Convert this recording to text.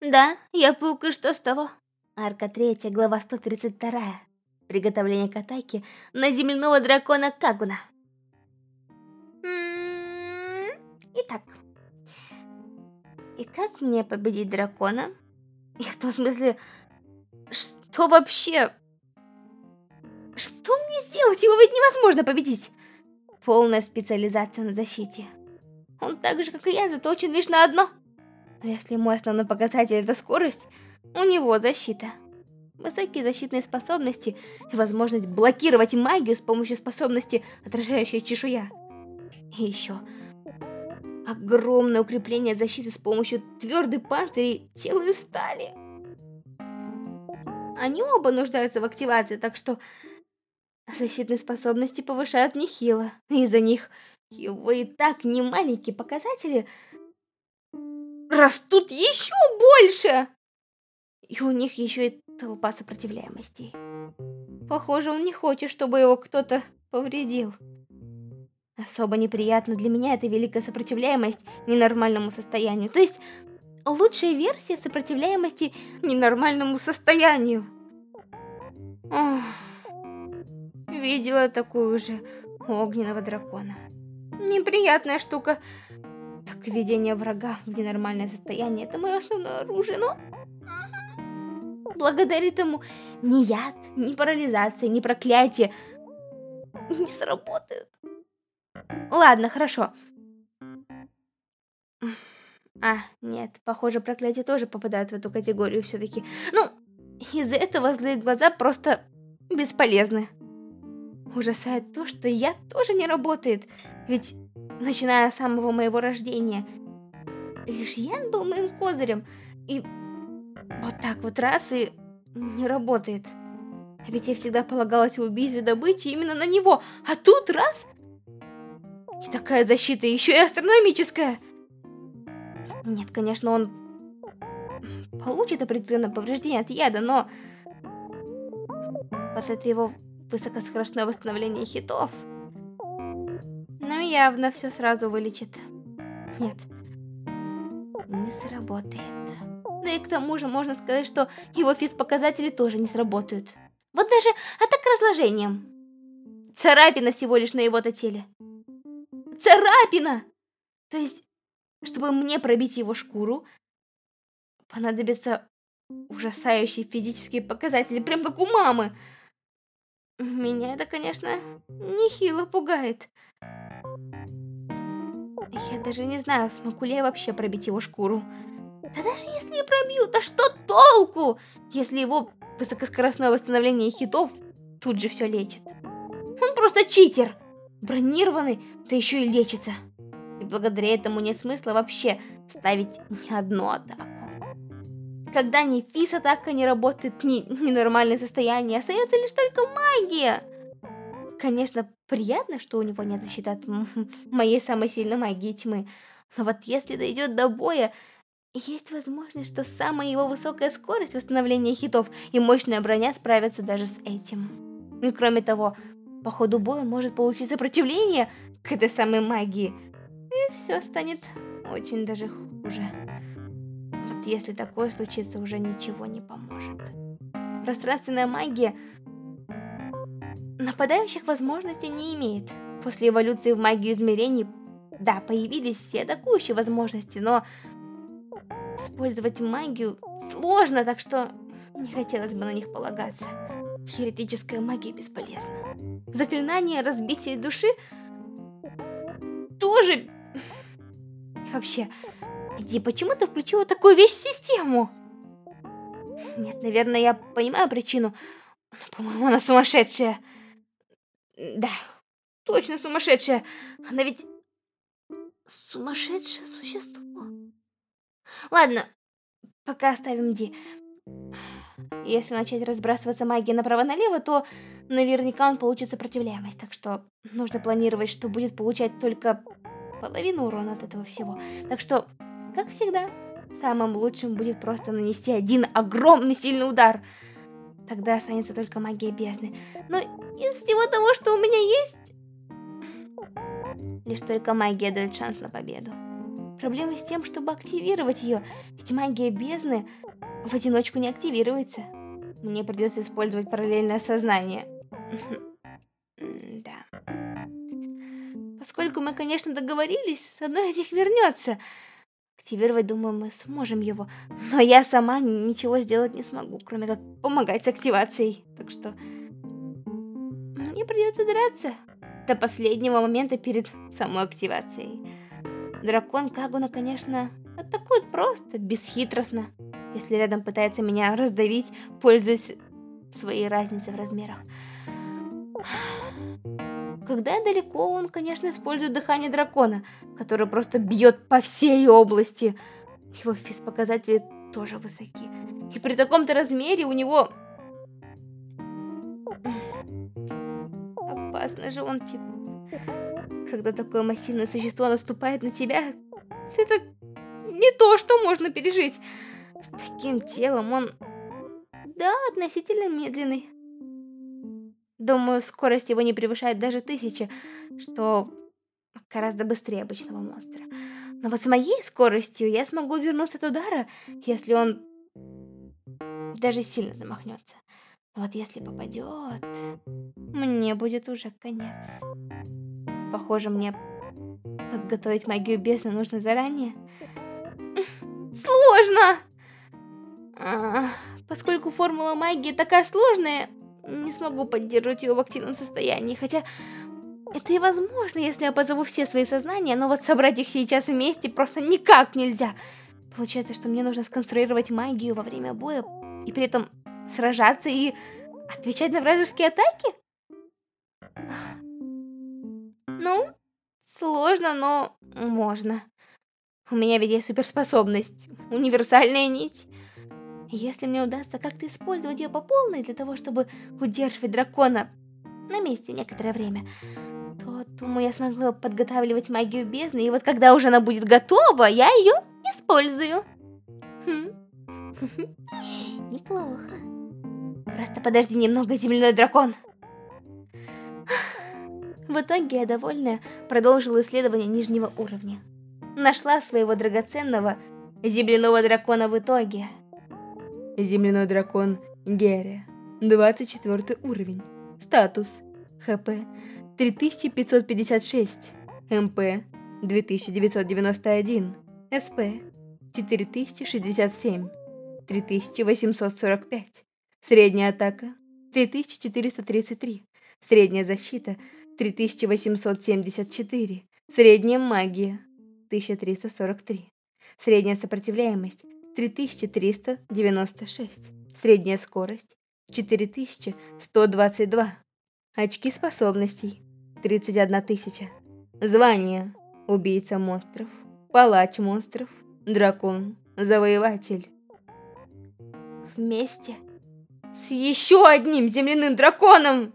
Да, я паук, и что с того? Арка 3, глава 132. Приготовление к атаке на земляного дракона Кагуна. М-м-м. Итак. И как мне победить дракона? Я в том смысле... Что вообще? Что мне сделать? Его ведь невозможно победить. Полная специализация на защите. Он так же, как и я, заточен лишь на одно. Но если мой основной показатель это скорость, у него защита. Высокие защитные способности и возможность блокировать магию с помощью способности отражающая чешуя. И еще огромное укрепление защиты с помощью твердой панцири тела и стали. Они оба нуждаются в активации, так что защитные способности повышают нехило. Из-за них его и так немаленькие показатели растут еще больше. И у них еще и толпа сопротивляемостей. Похоже, он не хочет, чтобы его кто-то повредил. Особо неприятно для меня эта великая сопротивляемость ненормальному состоянию. То есть, лучшая версия сопротивляемости ненормальному состоянию. Ох, видела такую же огненного дракона. Неприятная штука. Так введение врага в ненормальное состояние это мое основное оружие, но... Благодаря этому ни яд, ни парализация, ни проклятие не сработают. Ладно, хорошо. А, нет, похоже, проклятия тоже попадают в эту категорию все-таки. Ну, из-за этого злые глаза просто бесполезны. Ужасает то, что я тоже не работает, ведь начиная с самого моего рождения, лишь Ян был моим козырем, и вот так вот раз и не работает. А ведь я всегда полагалась в убийстве добычи именно на него, а тут раз и такая защита, еще и астрономическая. Нет, конечно, он получит определенное повреждение от яда, но после его высокоскоростное восстановление хитов, явно все сразу вылечит. Нет, не сработает. Да и к тому же можно сказать, что его физпоказатели тоже не сработают. Вот даже атака разложением. Царапина всего лишь на его-то теле царапина! То есть, чтобы мне пробить его шкуру, понадобятся ужасающие физические показатели, прям как у мамы. Меня это, конечно, нехило пугает. Я даже не знаю, смогу ли я вообще пробить его шкуру. Да даже если и пробью, то что толку, если его высокоскоростное восстановление хитов тут же все лечит? Он просто читер бронированный, да еще и лечится. И благодаря этому нет смысла вообще ставить ни одну атаку. Когда ни физ-атака не работает, ни ненормальное состояние, остается лишь только магия. Конечно, приятно, что у него нет защиты от моей самой сильной магии тьмы. Но вот если дойдет до боя, есть возможность, что самая его высокая скорость восстановления хитов и мощная броня справятся даже с этим. И кроме того, по ходу боя может получить сопротивление к этой самой магии. И все станет очень даже хуже. Вот если такое случится, уже ничего не поможет. Пространственная магия нападающих возможностей не имеет. После эволюции в магию измерений, да, появились все атакующие возможности, но использовать магию сложно, так что не хотелось бы на них полагаться. Херетическая магия бесполезна. Заклинание разбития души тоже... Вообще, Иди, почему ты включила такую вещь в систему? Нет, наверное, я понимаю причину, но, по-моему, она сумасшедшая. Да, точно сумасшедшая. Она ведь сумасшедшее существо. Ладно, пока оставим Ди. Если начать разбрасываться магией направо-налево, то наверняка он получит сопротивляемость. Так что нужно планировать, что будет получать только половину урона от этого всего. Так что, как всегда, самым лучшим будет просто нанести один огромный сильный удар. Тогда останется только магия бездны. Но из всего того, что у меня есть, лишь только магия дает шанс на победу. Проблема с тем, чтобы активировать ее, ведь магия бездны в одиночку не активируется. Мне придется использовать параллельное сознание. Да. Поскольку мы, конечно, договорились, одно из них вернется. Активировать, думаю, мы сможем его. Но я сама ничего сделать не смогу, кроме как помогать с активацией. Так что... Мне придется драться. До последнего момента перед самой активацией. Дракон Кагуна, конечно, атакует просто, бесхитростно. Если рядом пытается меня раздавить, пользуясь своей разницей в размерах. Когда далеко, он, конечно, использует дыхание дракона, которое просто бьет по всей области. Его физпоказатели тоже высоки. И при таком-то размере у него... Опасно же он, типа... Когда такое массивное существо наступает на тебя, это не то, что можно пережить. С таким телом он... Да, относительно медленный. Думаю, скорость его не превышает даже тысячи, что гораздо быстрее обычного монстра. Но вот с моей скоростью я смогу вернуться от удара, если он даже сильно замахнется. Но вот если попадет, мне будет уже конец. Похоже, мне подготовить магию бездны нужно заранее. Сложно! А, поскольку формула магии такая сложная, не смогу поддерживать ее в активном состоянии, хотя это и возможно, если я позову все свои сознания, но вот собрать их сейчас вместе просто никак нельзя. Получается, что мне нужно сконструировать магию во время боя и при этом сражаться и отвечать на вражеские атаки? Ну, сложно, но можно. У меня ведь есть суперспособность, универсальная нить. Если мне удастся как-то использовать ее по полной для того, чтобы удерживать дракона на месте некоторое время, то, думаю, я смогла подготавливать магию бездны, и вот когда уже она будет готова, я ее использую. Хм. Неплохо. Просто подожди немного, земляной дракон. В итоге я, довольная, продолжила исследование нижнего уровня. Нашла своего драгоценного земляного дракона в итоге. Земляной дракон Герри. 24 уровень. Статус. ХП 3556. МП 2991. СП 4067. 3845. Средняя атака 3433. Средняя защита 3874. Средняя магия 1343. Средняя сопротивляемость 3396. Средняя скорость 4122. Очки способностей 31 тысяча. Звание Убийца монстров, Палач монстров, Дракон, Завоеватель. Вместе с еще одним земляным драконом!